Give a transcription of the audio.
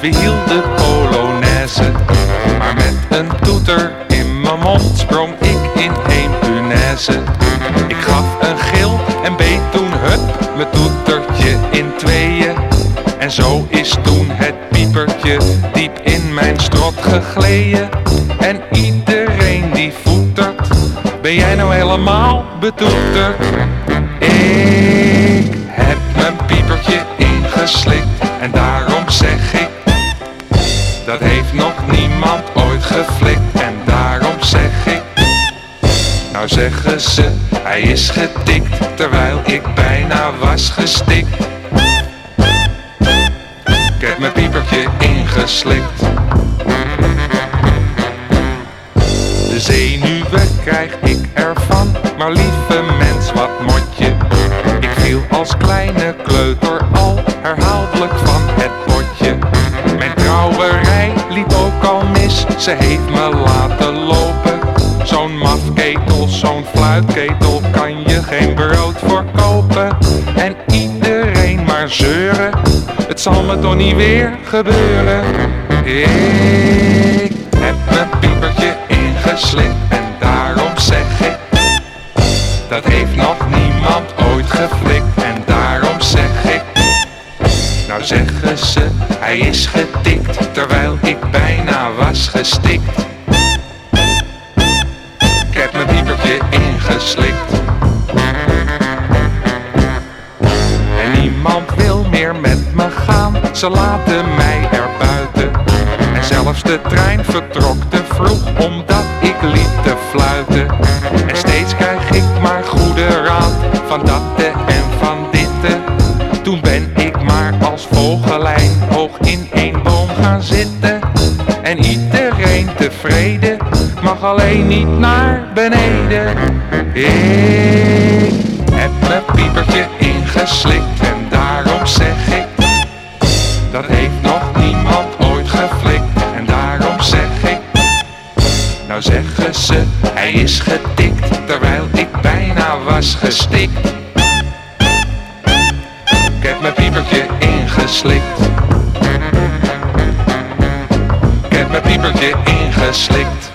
We hielden polonaise, maar met een toeter in mijn mond sprong ik in één punaise. Ik gaf een gil en beet toen hup mijn toetertje in tweeën. En zo is toen het piepertje diep in mijn strot gegleden. En iedereen die voetert, ben jij nou helemaal betoeterd? Dat heeft nog niemand ooit geflikt en daarom zeg ik Nou zeggen ze, hij is getikt terwijl ik bijna was gestikt. Ik heb mijn piepertje ingeslikt. De zenuwen krijg ik ervan, maar lieve mens wat motje Ik viel als kleine kleuter ze heeft me laten lopen. Zo'n mafketel, zo'n fluitketel kan je geen brood voor kopen En iedereen maar zeuren, het zal me toch niet weer gebeuren. Ik heb mijn piepertje ingeslikt en daarom zeg ik Dat heeft nog niemand ooit geflikt. En daarom zeg ik Nou zeggen ze, hij is getikt terwijl ik bijna was gestikt. Ik heb mijn piepertje ingeslikt. En niemand wil meer met me gaan, ze laten mij er buiten. En zelfs de trein vertrok te vroeg omdat ik liep te fluiten zitten En iedereen tevreden mag alleen niet naar beneden. Ik heb mijn piepertje ingeslikt en daarom zeg ik Dat heeft nog niemand ooit geflikt. En daarom zeg ik Nou zeggen ze, hij is getikt terwijl ik bijna was gestikt. Ik heb mijn piepertje ingeslikt Piepertje ingeslikt